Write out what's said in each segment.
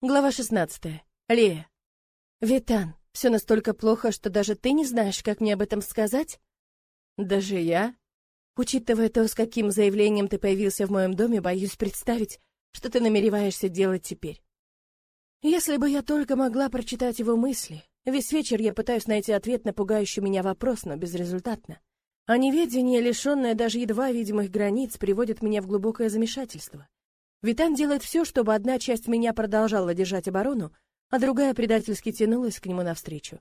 Глава 16. Лея. Витан, все настолько плохо, что даже ты не знаешь, как мне об этом сказать? Даже я? Учитывая то, с каким заявлением ты появился в моем доме, боюсь представить, что ты намереваешься делать теперь. Если бы я только могла прочитать его мысли. Весь вечер я пытаюсь найти ответ на пугающий меня вопрос, но безрезультатно. А неведение, лишенное даже едва видимых границ, приводит меня в глубокое замешательство. Витан делает все, чтобы одна часть меня продолжала держать оборону, а другая предательски тянулась к нему навстречу.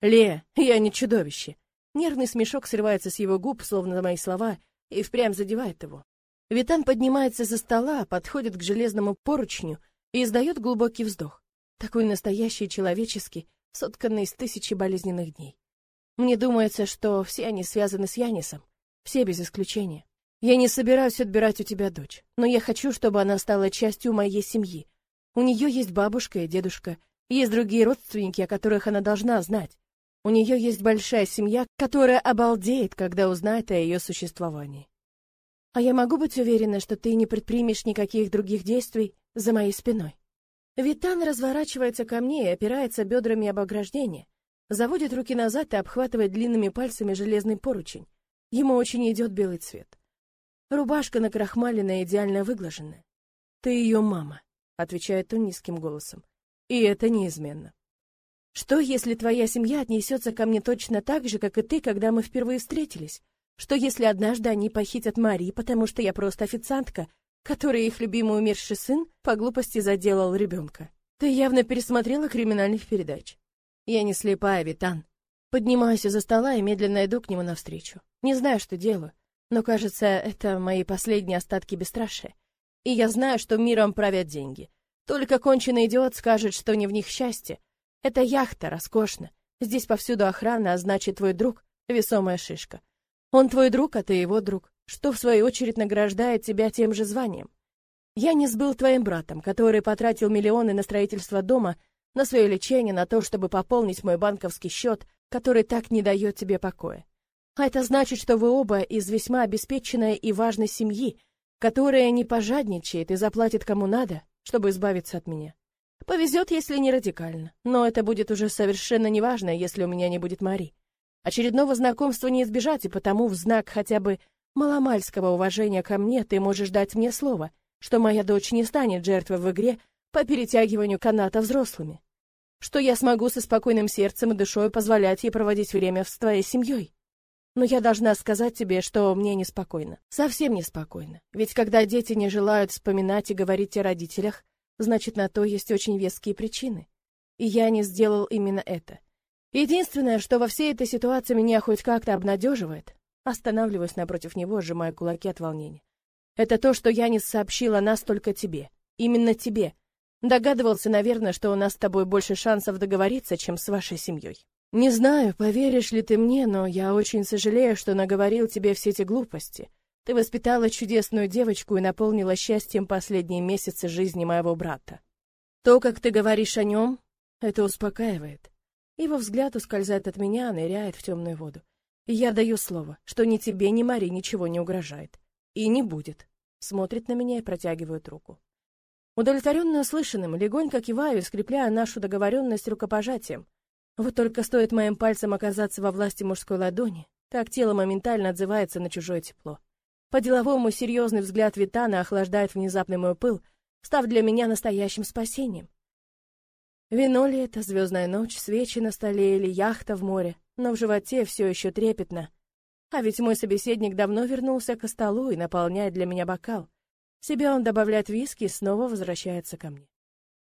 «Ле, я не чудовище!» Нервный смешок срывается с его губ, словно на мои слова, и впрямь задевает его. Витан поднимается за стола, подходит к железному поручню и издает глубокий вздох. Такой настоящий человеческий, сотканный из тысячи болезненных дней. Мне думается, что все они связаны с Янисом, все без исключения. Я не собираюсь отбирать у тебя дочь, но я хочу, чтобы она стала частью моей семьи. У нее есть бабушка и дедушка, есть другие родственники, о которых она должна знать. У нее есть большая семья, которая обалдеет, когда узнает о ее существовании. А я могу быть уверена, что ты не предпримешь никаких других действий за моей спиной. Витан разворачивается ко мне и опирается бедрами об ограждение, заводит руки назад и обхватывает длинными пальцами железный поручень. Ему очень идет белый цвет. Рубашка накрахмаленная, идеально выглаженная. «Ты ее мама», — отвечает он низким голосом. «И это неизменно». «Что, если твоя семья отнесется ко мне точно так же, как и ты, когда мы впервые встретились? Что, если однажды они похитят Мари, потому что я просто официантка, которой их любимый умерший сын по глупости заделал ребенка? Ты явно пересмотрела криминальных передач». «Я не слепая, Витан». Поднимаюсь из-за стола и медленно иду к нему навстречу. Не знаю, что делаю. Но, кажется, это мои последние остатки бесстрашия. И я знаю, что миром правят деньги. Только конченый идиот скажет, что не в них счастье. Это яхта, роскошно. Здесь повсюду охрана, а значит, твой друг — весомая шишка. Он твой друг, а ты его друг, что, в свою очередь, награждает тебя тем же званием. Я не сбыл твоим братом, который потратил миллионы на строительство дома, на свое лечение, на то, чтобы пополнить мой банковский счет, который так не дает тебе покоя. Это значит, что вы оба из весьма обеспеченной и важной семьи, которая не пожадничает и заплатит кому надо, чтобы избавиться от меня. Повезет, если не радикально, но это будет уже совершенно неважно, если у меня не будет Мари. Очередного знакомства не избежать, и потому в знак хотя бы маломальского уважения ко мне ты можешь дать мне слово, что моя дочь не станет жертвой в игре по перетягиванию каната взрослыми, что я смогу со спокойным сердцем и душой позволять ей проводить время с твоей семьей. Но я должна сказать тебе, что мне неспокойно. Совсем неспокойно. Ведь когда дети не желают вспоминать и говорить о родителях, значит, на то есть очень веские причины. И я не сделал именно это. Единственное, что во всей этой ситуации меня хоть как-то обнадеживает, останавливаюсь напротив него, сжимая кулаки от волнения. Это то, что я не сообщила нас только тебе. Именно тебе. Догадывался, наверное, что у нас с тобой больше шансов договориться, чем с вашей семьей. Не знаю, поверишь ли ты мне, но я очень сожалею, что наговорил тебе все эти глупости. Ты воспитала чудесную девочку и наполнила счастьем последние месяцы жизни моего брата. То, как ты говоришь о нем, это успокаивает. Его взгляд ускользает от меня, ныряет в темную воду. Я даю слово, что ни тебе, ни Мари ничего не угрожает. И не будет. Смотрит на меня и протягивает руку. Удовлетворенно услышанным, легонько киваю, скрепляя нашу договоренность рукопожатием. Вот только стоит моим пальцем оказаться во власти мужской ладони, так тело моментально отзывается на чужое тепло. По-деловому серьезный взгляд Витана охлаждает внезапный мой пыл, став для меня настоящим спасением. Вино ли это, звездная ночь, свечи на столе или яхта в море, но в животе все еще трепетно. А ведь мой собеседник давно вернулся к столу и наполняет для меня бокал. Себя он добавляет виски и снова возвращается ко мне.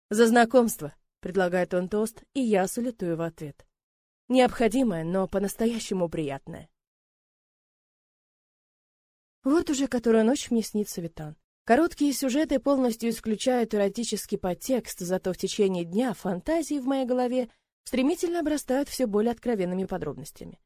«За знакомство!» Предлагает он тост, и я салютую в ответ. Необходимое, но по-настоящему приятное. Вот уже которую ночь мне снится Витан. Короткие сюжеты полностью исключают эротический подтекст, зато в течение дня фантазии в моей голове стремительно обрастают все более откровенными подробностями.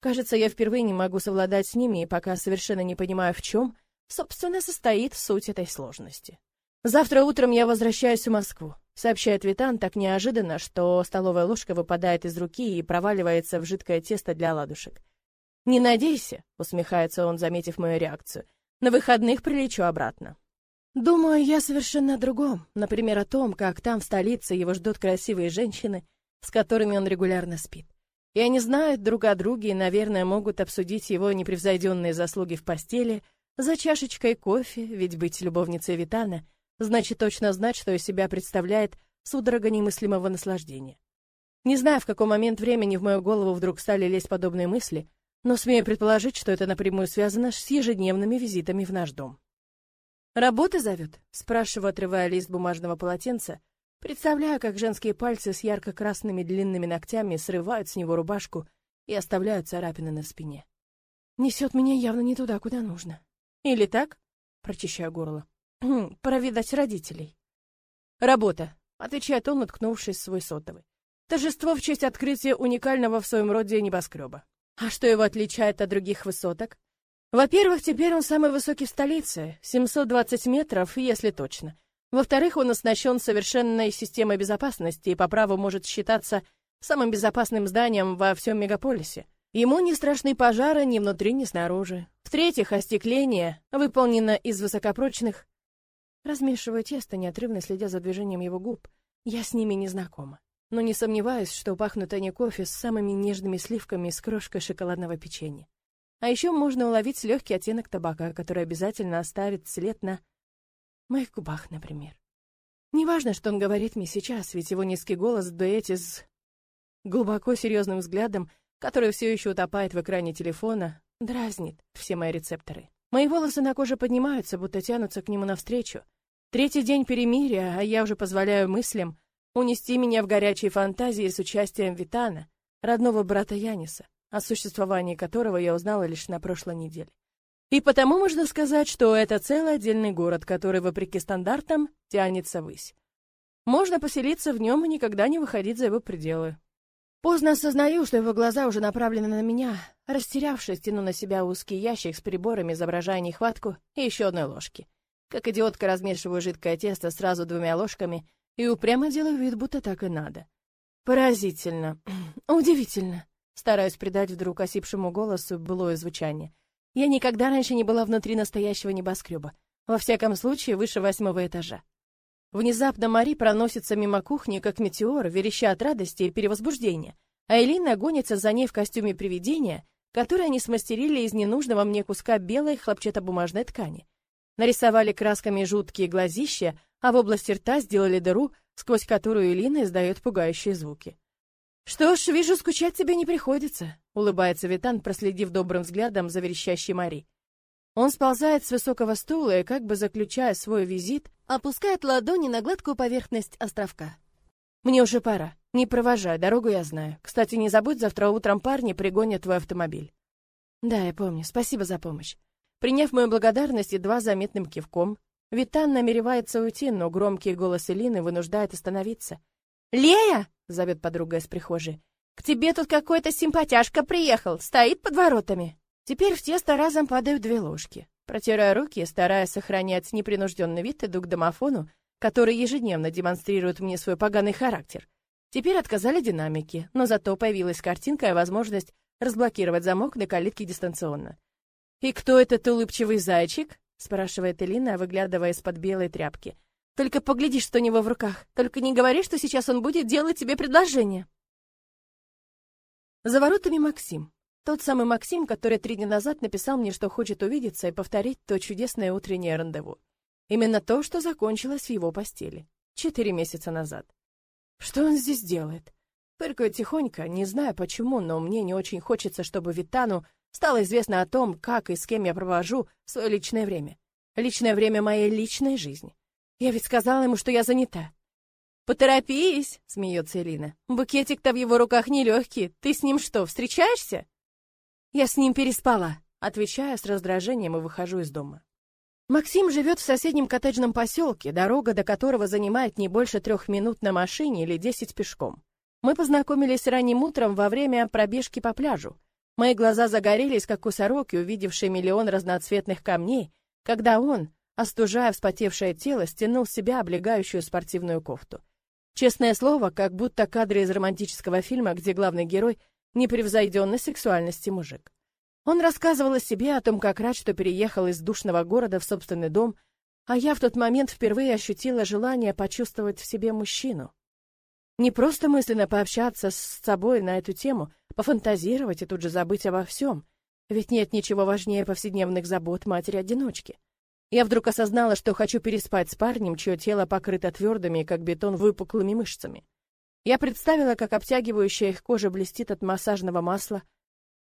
Кажется, я впервые не могу совладать с ними и пока совершенно не понимаю, в чем, собственно, состоит суть этой сложности. Завтра утром я возвращаюсь в Москву сообщает Витан так неожиданно, что столовая ложка выпадает из руки и проваливается в жидкое тесто для ладушек. «Не надейся», — усмехается он, заметив мою реакцию, — «на выходных прилечу обратно». Думаю я совершенно о другом. Например, о том, как там, в столице, его ждут красивые женщины, с которыми он регулярно спит. И они знают друг о друге и, наверное, могут обсудить его непревзойденные заслуги в постели за чашечкой кофе, ведь быть любовницей Витана значит точно знать, что из себя представляет судорога немыслимого наслаждения. Не знаю, в какой момент времени в мою голову вдруг стали лезть подобные мысли, но смею предположить, что это напрямую связано с ежедневными визитами в наш дом. «Работа зовет?» — спрашиваю, отрывая лист бумажного полотенца, представляю, как женские пальцы с ярко-красными длинными ногтями срывают с него рубашку и оставляют царапины на спине. Несет меня явно не туда, куда нужно. Или так? Прочищаю горло. Провидать родителей. Работа, отвечает он, уткнувшись в свой сотовый. Торжество в честь открытия уникального в своем роде небоскреба. А что его отличает от других высоток? Во-первых, теперь он самый высокий в столице, 720 метров, если точно. Во-вторых, он оснащен совершенной системой безопасности и по праву может считаться самым безопасным зданием во всем мегаполисе. Ему не страшны пожары ни внутри, ни снаружи. В-третьих, остекление выполнено из высокопрочных... Размешиваю тесто, неотрывно следя за движением его губ. Я с ними не знакома но не сомневаюсь, что пахнут они кофе с самыми нежными сливками с крошкой шоколадного печенья. А еще можно уловить легкий оттенок табака, который обязательно оставит след на моих губах, например. Неважно, что он говорит мне сейчас, ведь его низкий голос в дуэте с глубоко серьезным взглядом, который все еще утопает в экране телефона, дразнит все мои рецепторы. Мои волосы на коже поднимаются, будто тянутся к нему навстречу. Третий день перемирия, а я уже позволяю мыслям унести меня в горячие фантазии с участием Витана, родного брата Яниса, о существовании которого я узнала лишь на прошлой неделе. И потому можно сказать, что это целый отдельный город, который, вопреки стандартам, тянется ввысь. Можно поселиться в нем и никогда не выходить за его пределы. Поздно осознаю, что его глаза уже направлены на меня. Растерявшись, тяну на себя узкий ящик с приборами, изображая нехватку и еще одной ложки. Как идиотка размешиваю жидкое тесто сразу двумя ложками и упрямо делаю вид, будто так и надо. Поразительно. Удивительно. Стараюсь придать вдруг осипшему голосу былое звучание. Я никогда раньше не была внутри настоящего небоскреба. Во всяком случае, выше восьмого этажа. Внезапно Мари проносится мимо кухни, как метеор, вереща от радости и перевозбуждения, а Элина гонится за ней в костюме привидения, который они смастерили из ненужного мне куска белой хлопчатобумажной ткани. Нарисовали красками жуткие глазища, а в области рта сделали дыру, сквозь которую Элина издает пугающие звуки. «Что ж, вижу, скучать тебе не приходится», — улыбается Витан, проследив добрым взглядом за верещащей Мари. Он сползает с высокого стула и, как бы заключая свой визит, опускает ладони на гладкую поверхность островка. «Мне уже пора. Не провожай, дорогу я знаю. Кстати, не забудь, завтра утром парни пригонят твой автомобиль». «Да, я помню. Спасибо за помощь». Приняв мою благодарность едва заметным кивком, Витан намеревается уйти, но громкий голос Элины вынуждает остановиться. «Лея!» — зовет подруга из прихожей. «К тебе тут какой-то симпатяшка приехал, стоит под воротами». Теперь в тесто разом падают две ложки. Протирая руки, стараясь сохранять непринужденный вид, иду к домофону, который ежедневно демонстрирует мне свой поганый характер. Теперь отказали динамики, но зато появилась картинка и возможность разблокировать замок на калитке дистанционно. «И кто этот улыбчивый зайчик?» спрашивает Элина, выглядывая из-под белой тряпки. Только погляди, что у него в руках. Только не говори, что сейчас он будет делать тебе предложение. За воротами Максим. Тот самый Максим, который три дня назад написал мне, что хочет увидеться и повторить то чудесное утреннее рандеву. Именно то, что закончилось в его постели. Четыре месяца назад. Что он здесь делает? Пыркаю тихонько, не знаю почему, но мне не очень хочется, чтобы Витану Стало известно о том, как и с кем я провожу свое личное время. Личное время моей личной жизни. Я ведь сказала ему, что я занята. «Поторопись!» — смеется Элина. «Букетик-то в его руках нелегкий. Ты с ним что, встречаешься?» «Я с ним переспала», — отвечаю с раздражением и выхожу из дома. Максим живет в соседнем коттеджном поселке, дорога до которого занимает не больше трех минут на машине или десять пешком. Мы познакомились ранним утром во время пробежки по пляжу. Мои глаза загорелись, как у сороки, увидевшей миллион разноцветных камней, когда он, остужая вспотевшее тело, стянул с себя облегающую спортивную кофту. Честное слово, как будто кадры из романтического фильма, где главный герой — непревзойденной сексуальности мужик. Он рассказывал о себе, о том, как рад, что переехал из душного города в собственный дом, А я в тот момент впервые ощутила желание почувствовать в себе мужчину. Не просто мысленно пообщаться с собой на эту тему, пофантазировать и тут же забыть обо всем. Ведь нет ничего важнее повседневных забот матери-одиночки. Я вдруг осознала, что хочу переспать с парнем, чье тело покрыто твердыми, как бетон, выпуклыми мышцами. Я представила, как обтягивающая их кожа блестит от массажного масла,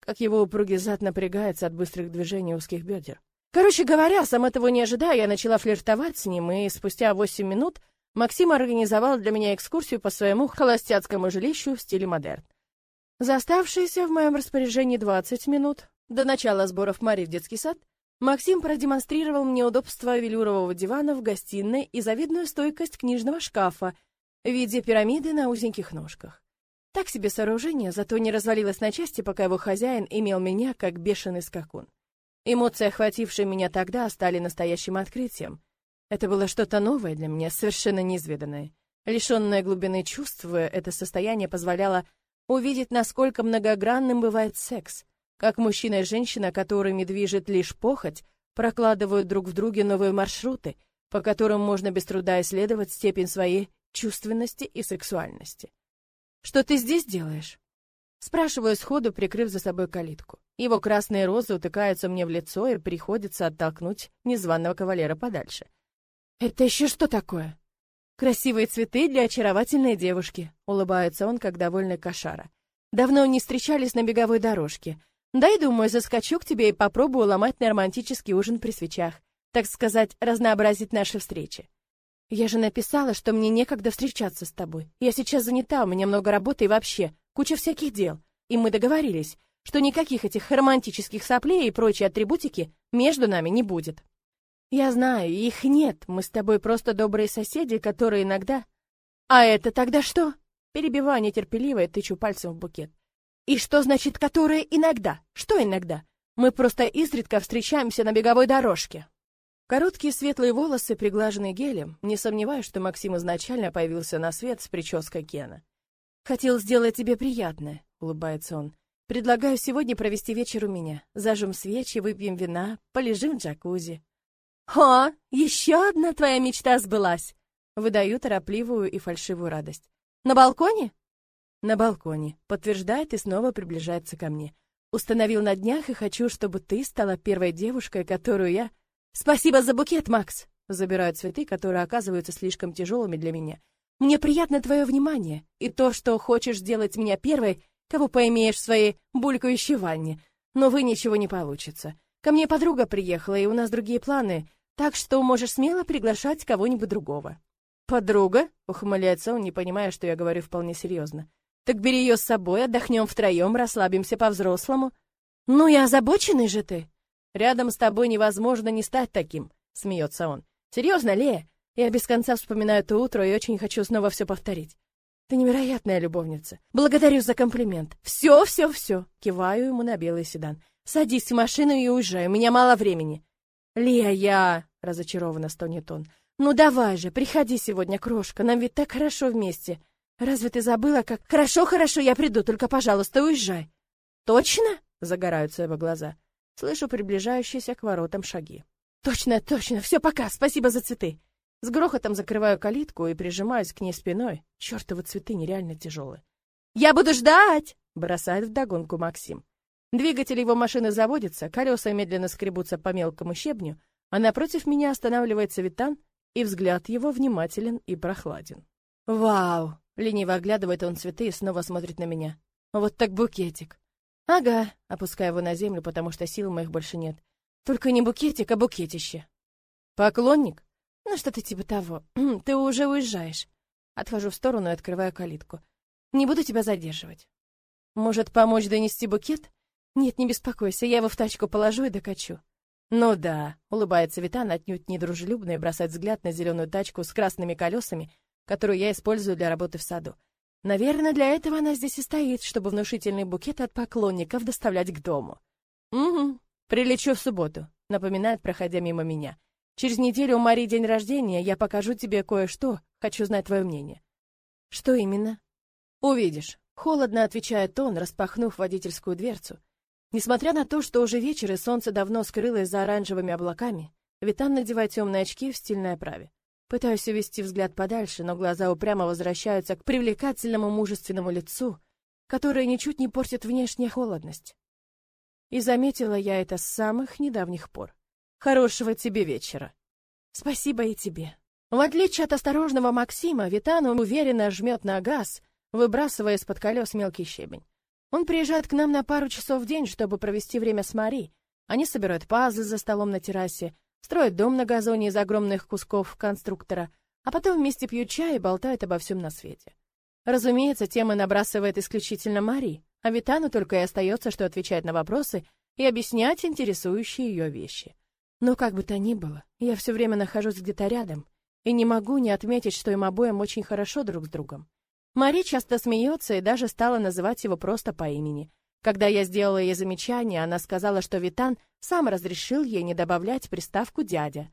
как его упругий зад напрягается от быстрых движений узких бедер. Короче говоря, сам этого не ожидая, я начала флиртовать с ним, и спустя восемь минут Максим организовал для меня экскурсию по своему холостяцкому жилищу в стиле модерн. За оставшиеся в моем распоряжении 20 минут до начала сборов Мари в детский сад Максим продемонстрировал мне удобство велюрового дивана в гостиной и завидную стойкость книжного шкафа в виде пирамиды на узеньких ножках. Так себе сооружение, зато не развалилось на части, пока его хозяин имел меня как бешеный скакун. Эмоции, охватившие меня тогда, стали настоящим открытием. Это было что-то новое для меня, совершенно неизведанное. Лишенное глубины чувства, это состояние позволяло увидеть, насколько многогранным бывает секс. Как мужчина и женщина, которыми движет лишь похоть, прокладывают друг в друге новые маршруты, по которым можно без труда исследовать степень своей чувственности и сексуальности. «Что ты здесь делаешь?» Спрашиваю сходу, прикрыв за собой калитку. Его красные розы утыкаются мне в лицо, и приходится оттолкнуть незваного кавалера подальше. «Это еще что такое?» «Красивые цветы для очаровательной девушки», — улыбается он, как довольный кошара. «Давно не встречались на беговой дорожке. Дай, думаю, заскочу к тебе и попробую ломать на романтический ужин при свечах. Так сказать, разнообразить наши встречи». «Я же написала, что мне некогда встречаться с тобой. Я сейчас занята, у меня много работы и вообще, куча всяких дел. И мы договорились, что никаких этих романтических соплей и прочей атрибутики между нами не будет». Я знаю, их нет. Мы с тобой просто добрые соседи, которые иногда... А это тогда что? Перебиваю нетерпеливо и тычу пальцем в букет. И что значит «которые иногда»? Что иногда? Мы просто изредка встречаемся на беговой дорожке. Короткие светлые волосы, приглаженные гелем, не сомневаюсь, что Максим изначально появился на свет с прической Кена. «Хотел сделать тебе приятное», — улыбается он. «Предлагаю сегодня провести вечер у меня. Зажжем свечи, выпьем вина, полежим в джакузи». «О, еще одна твоя мечта сбылась!» Выдаю торопливую и фальшивую радость. «На балконе?» «На балконе», — подтверждает и снова приближается ко мне. «Установил на днях и хочу, чтобы ты стала первой девушкой, которую я...» «Спасибо за букет, Макс!» Забираю цветы, которые оказываются слишком тяжелыми для меня. «Мне приятно твое внимание и то, что хочешь сделать меня первой, кого поимеешь в своей булькающей ванне. Но вы ничего не получится. Ко мне подруга приехала, и у нас другие планы. Так что можешь смело приглашать кого-нибудь другого. Подруга? Ухмыляется он, не понимая, что я говорю вполне серьезно. Так бери ее с собой, отдохнем втроем, расслабимся по-взрослому. Ну и озабоченный же ты. Рядом с тобой невозможно не стать таким, смеется он. Серьезно, Лея? Я без конца вспоминаю то утро и очень хочу снова все повторить. Ты невероятная любовница. Благодарю за комплимент. Все, все, все. Киваю ему на белый седан. Садись в машину и уезжай, у меня мало времени. «Лея!» — разочарованно стонет он. «Ну давай же, приходи сегодня, крошка, нам ведь так хорошо вместе. Разве ты забыла, как...» «Хорошо, хорошо, я приду, только, пожалуйста, уезжай». «Точно?» — загораются его глаза. Слышу приближающиеся к воротам шаги. «Точно, точно, все, пока, спасибо за цветы». С грохотом закрываю калитку и прижимаюсь к ней спиной. Чёртовы цветы нереально тяжелые. «Я буду ждать!» — бросает вдогонку Максим. Двигатель его машины заводится, колеса медленно скребутся по мелкому щебню, а напротив меня останавливается Витан, и взгляд его внимателен и прохладен. «Вау!» — лениво оглядывает он цветы и снова смотрит на меня. «Вот так букетик!» «Ага», — опускаю его на землю, потому что сил моих больше нет. «Только не букетик, а букетище!» «Поклонник?» «Ну, что-то типа того. Ты уже уезжаешь». Отхожу в сторону и открываю калитку. «Не буду тебя задерживать». «Может, помочь донести букет?» «Нет, не беспокойся, я его в тачку положу и докачу». «Ну да», — улыбается Витан, отнюдь недружелюбно и бросает взгляд на зеленую тачку с красными колесами, которую я использую для работы в саду. Наверное, для этого она здесь и стоит, чтобы внушительный букет от поклонников доставлять к дому. «Угу, прилечу в субботу», — напоминает, проходя мимо меня. «Через неделю у Марии день рождения, я покажу тебе кое-что, хочу знать твое мнение». «Что именно?» «Увидишь», — холодно отвечает он, распахнув водительскую дверцу. Несмотря на то, что уже вечер и солнце давно скрылось за оранжевыми облаками, Витан надевает темные очки в стильной оправе. Пытаюсь увести взгляд подальше, но глаза упрямо возвращаются к привлекательному мужественному лицу, которое ничуть не портит внешняя холодность. И заметила я это с самых недавних пор. Хорошего тебе вечера. Спасибо и тебе. В отличие от осторожного Максима, Витан уверенно жмет на газ, выбрасывая из-под колес мелкий щебень. Он приезжает к нам на пару часов в день, чтобы провести время с Мари. Они собирают пазлы за столом на террасе, строят дом на газоне из огромных кусков конструктора, а потом вместе пьют чай и болтают обо всем на свете. Разумеется, темы набрасывает исключительно Мари, а Витану только и остается, что отвечать на вопросы и объяснять интересующие ее вещи. Но как бы то ни было, я все время нахожусь где-то рядом и не могу не отметить, что им обоим очень хорошо друг с другом. Мари часто смеется и даже стала называть его просто по имени, когда я сделала ей замечание, она сказала, что Витан сам разрешил ей не добавлять приставку «дядя».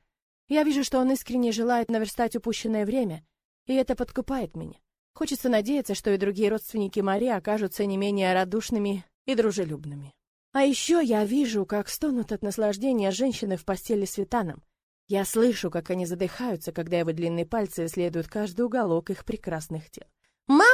Я вижу, что он искренне желает наверстать упущенное время, и это подкупает меня. Хочется надеяться, что и другие родственники Мари окажутся не менее радушными и дружелюбными. А еще я вижу, как стонут от наслаждения женщины в постели с Витаном. Я слышу, как они задыхаются, когда его длинные пальцы исследуют каждый уголок их прекрасных тел.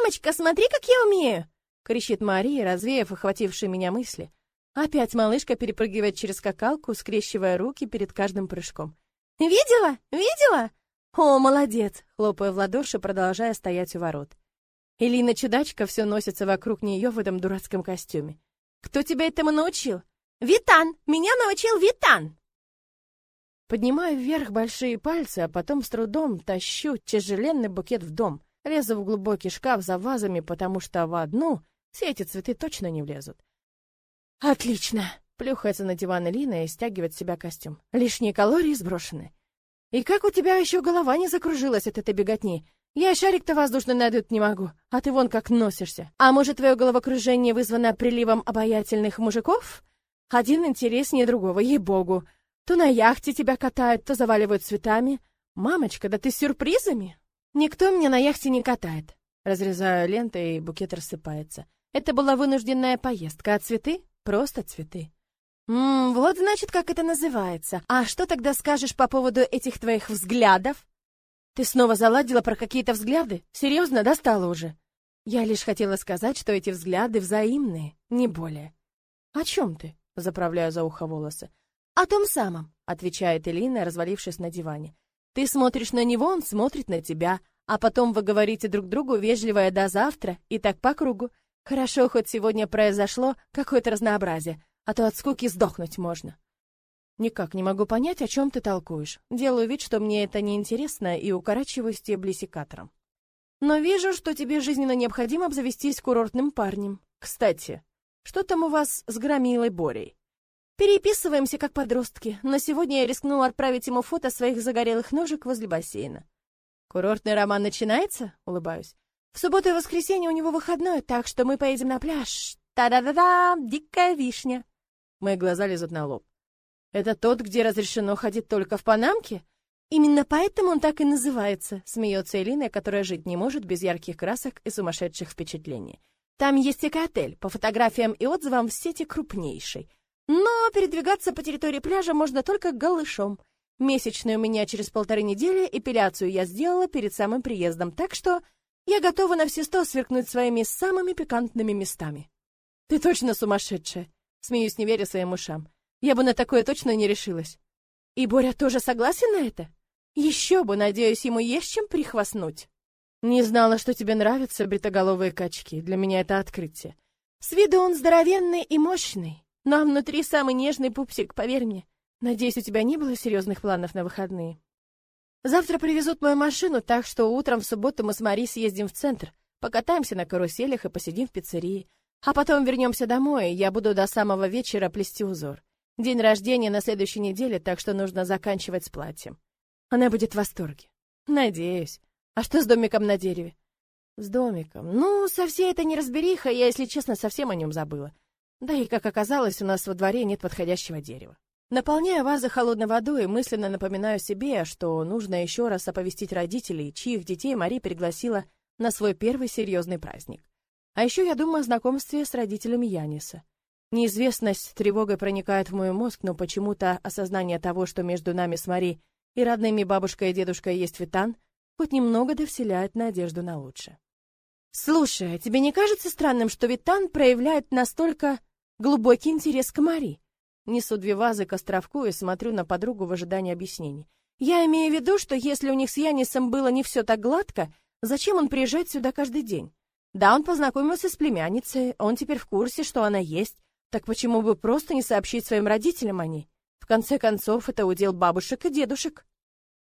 «Мамочка, смотри, как я умею!» кричит Мария, развеяв охватившие меня мысли. Опять малышка перепрыгивает через скакалку, скрещивая руки перед каждым прыжком. «Видела? Видела?» «О, молодец!» — хлопая в ладоши, продолжая стоять у ворот. Элина чудачка все носится вокруг нее в этом дурацком костюме. «Кто тебя этому научил?» «Витан! Меня научил Витан!» Поднимаю вверх большие пальцы, а потом с трудом тащу тяжеленный букет в дом, лезу в глубокий шкаф за вазами, потому что в одну все эти цветы точно не влезут. Отлично. Плюхается на диван Лина и стягивает с себя костюм. Лишние калории сброшены. И как у тебя еще голова не закружилась от этой беготни? Я шарик-то воздушный надуть не могу, а ты вон как носишься. А может, твое головокружение вызвано приливом обаятельных мужиков? Один интереснее другого, ей-богу. То на яхте тебя катают, то заваливают цветами. Мамочка, да ты с сюрпризами? Никто меня на яхте не катает. Разрезаю ленты, и букет рассыпается. Это была вынужденная поездка, а цветы — просто цветы. Ммм, вот значит, как это называется. А что тогда скажешь по поводу этих твоих взглядов? Ты снова заладила про какие-то взгляды? Серьезно, достала уже? Я лишь хотела сказать, что эти взгляды взаимные, не более. О чем ты? Заправляю за ухо волосы. О том самом, отвечает Элина, развалившись на диване. Ты смотришь на него, он смотрит на тебя, а потом вы говорите друг другу вежливое «до завтра» и так по кругу. Хорошо, хоть сегодня произошло какое-то разнообразие, а то от скуки сдохнуть можно. Никак не могу понять, о чем ты толкуешь. Делаю вид, что мне это не интересно, и укорачиваю стебли секатором. Но вижу, что тебе жизненно необходимо обзавестись курортным парнем. Кстати, что там у вас с Громилой Борей? Переписываемся как подростки, но сегодня я рискнула отправить ему фото своих загорелых ножек возле бассейна. Курортный роман начинается? Улыбаюсь. В субботу и воскресенье у него выходной, так что мы поедем на пляж. Та-да-да-да, дикая вишня. Мои глаза лезут на лоб. Это тот, где разрешено ходить только в панамке? Именно поэтому он так и называется, смеется Элина, которая жить не может без ярких красок и сумасшедших впечатлений. Там есть и отель, по фотографиям и отзывам в сети крупнейший. Но передвигаться по территории пляжа можно только голышом. Месячную у меня через полторы недели, эпиляцию я сделала перед самым приездом, так что я готова на все сто сверкнуть своими самыми пикантными местами. Ты точно сумасшедшая. Смеюсь, не веря своим ушам. Я бы на такое точно не решилась. И Боря тоже согласен на это? Еще бы, надеюсь, ему есть чем прихвастнуть. Не знала, что тебе нравятся бритоголовые качки. Для меня это открытие. С виду он здоровенный и мощный, но внутри самый нежный пупсик, поверь мне. Надеюсь, у тебя не было серьезных планов на выходные. Завтра привезут мою машину, так что утром в субботу мы с Мари съездим в центр, покатаемся на каруселях и посидим в пиццерии. А потом вернемся домой, и я буду до самого вечера плести узор. День рождения на следующей неделе, так что нужно заканчивать с платьем. Она будет в восторге. Надеюсь. А что с домиком на дереве? С домиком. Ну, со всей этой неразбериха я, если честно, совсем о нем забыла. Да и, как оказалось, у нас во дворе нет подходящего дерева. Наполняя вазы холодной водой, мысленно напоминаю себе, что нужно еще раз оповестить родителей, чьих детей Мари пригласила на свой первый серьезный праздник. А еще я думаю о знакомстве с родителями Яниса. Неизвестность тревогой проникает в мой мозг, но почему-то осознание того, что между нами с Мари и родными бабушкой и дедушкой есть Витан, хоть немного довселяет надежду на лучшее. Слушай, а тебе не кажется странным, что Витан проявляет настолько глубокий интерес к Мари? Несу две вазы к островку и смотрю на подругу в ожидании объяснений. Я имею в виду, что если у них с Янисом было не все так гладко, зачем он приезжает сюда каждый день? Да, он познакомился с племянницей, он теперь в курсе, что она есть. Так почему бы просто не сообщить своим родителям о ней? В конце концов, это удел бабушек и дедушек.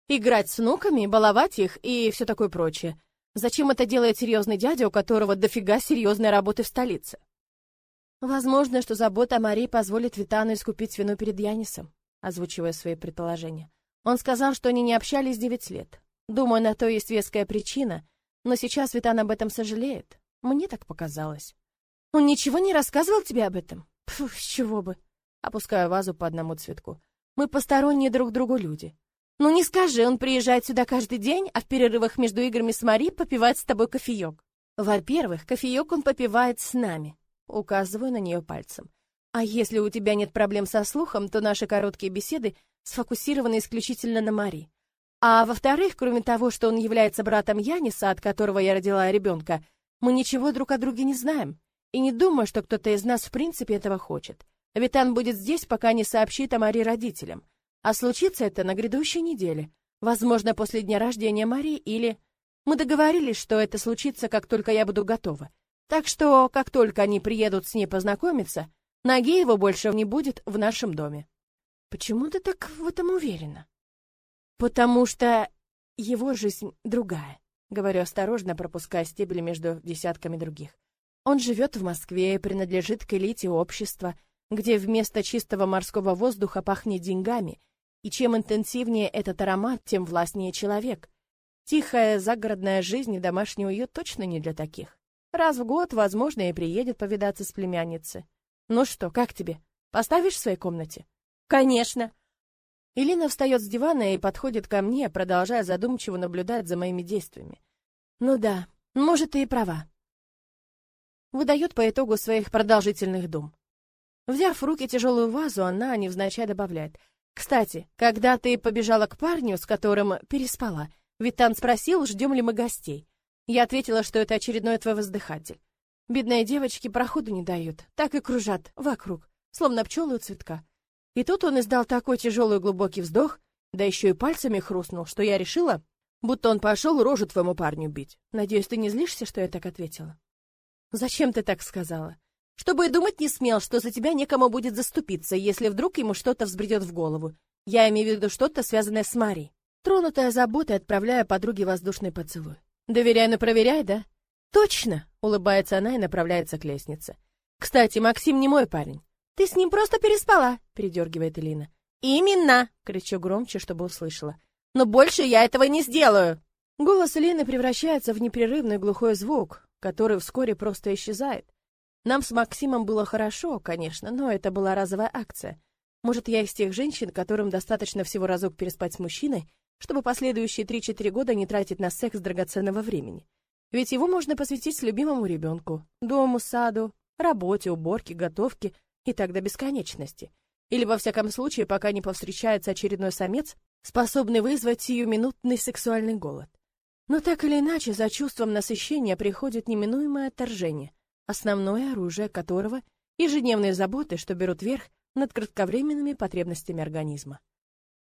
Играть с внуками, баловать их и все такое прочее. Зачем это делает серьезный дядя, у которого дофига серьезной работы в столице? Возможно, что забота о Марии позволит Витану искупить вину перед Янисом, озвучивая свои предположения. Он сказал, что они не общались девять лет. Думаю, на то есть веская причина, но сейчас Витан об этом сожалеет. Мне так показалось. Он ничего не рассказывал тебе об этом? Фу, с чего бы? Опускаю вазу по одному цветку. Мы посторонние друг другу люди. Ну не скажи, он приезжает сюда каждый день, а в перерывах между играми с Мари попивает с тобой кофеек. Во-первых, кофеек он попивает с нами. Указываю на нее пальцем. А если у тебя нет проблем со слухом, то наши короткие беседы сфокусированы исключительно на Мари. А во-вторых, кроме того, что он является братом Яниса, от которого я родила ребенка, мы ничего друг о друге не знаем. И не думаю, что кто-то из нас в принципе этого хочет. Витан будет здесь, пока не сообщит о Мари родителям. А случится это на грядущей неделе. Возможно, после дня рождения Марии или... Мы договорились, что это случится, как только я буду готова. Так что, как только они приедут с ней познакомиться, ноги его больше не будет в нашем доме. Почему ты так в этом уверена? Потому что его жизнь другая, говорю осторожно, пропуская стебли между десятками других. Он живет в Москве и принадлежит к элите общества, где вместо чистого морского воздуха пахнет деньгами и чем интенсивнее этот аромат, тем властнее человек. Тихая загородная жизнь и домашний уют точно не для таких. Раз в год, возможно, и приедет повидаться с племянницей. Ну что, как тебе? Поставишь в своей комнате? Конечно. Илина встает с дивана и подходит ко мне, продолжая задумчиво наблюдать за моими действиями. Ну да, может, ты и права. Выдает по итогу своих продолжительных дум. Взяв в руки тяжелую вазу, она невзначай добавляет. Кстати, когда ты побежала к парню, с которым переспала, Витан спросил, ждем ли мы гостей. Я ответила, что это очередной твой воздыхатель. Бедные девочки проходу не дают, так и кружат вокруг, словно пчелы у цветка. И тут он издал такой тяжелый глубокий вздох, да еще и пальцами хрустнул, что я решила, будто он пошел рожу твоему парню бить. Надеюсь, ты не злишься, что я так ответила? Зачем ты так сказала? чтобы и думать не смел, что за тебя некому будет заступиться, если вдруг ему что-то взбредет в голову. Я имею в виду что-то, связанное с Марией. Тронутая заботой, отправляя подруге воздушный поцелуй. «Доверяй, но проверяй, да?» «Точно!» — улыбается она и направляется к лестнице. «Кстати, Максим не мой парень». «Ты с ним просто переспала!» — передергивает Элина. «Именно!» — кричу громче, чтобы услышала. «Но больше я этого не сделаю!» Голос Элины превращается в непрерывный глухой звук, который вскоре просто исчезает. Нам с Максимом было хорошо, конечно, но это была разовая акция. Может, я из тех женщин, которым достаточно всего разок переспать с мужчиной, чтобы последующие 3-4 года не тратить на секс драгоценного времени. Ведь его можно посвятить любимому ребенку, дому, саду, работе, уборке, готовке и так до бесконечности. Или, во всяком случае, пока не повстречается очередной самец, способный вызвать сиюминутный сексуальный голод. Но так или иначе, за чувством насыщения приходит неминуемое отторжение, основное оружие которого — ежедневные заботы, что берут верх над кратковременными потребностями организма.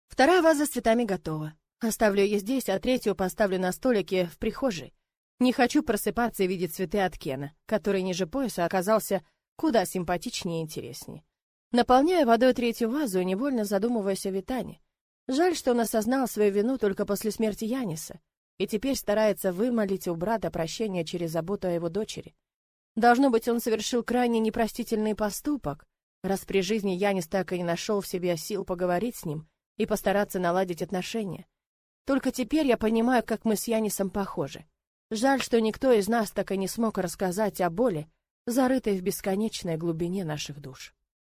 Вторая ваза с цветами готова. Оставлю ее здесь, а третью поставлю на столике в прихожей. Не хочу просыпаться и видеть цветы от Кена, который ниже пояса оказался куда симпатичнее и интереснее. Наполняя водой третью вазу, невольно задумываясь о Витане. Жаль, что он осознал свою вину только после смерти Яниса и теперь старается вымолить у брата прощение через заботу о его дочери. Должно быть, он совершил крайне непростительный поступок, раз при жизни Янис так и не нашел в себе сил поговорить с ним и постараться наладить отношения. Только теперь я понимаю, как мы с Янисом похожи. Жаль, что никто из нас так и не смог рассказать о боли, зарытой в бесконечной глубине наших душ.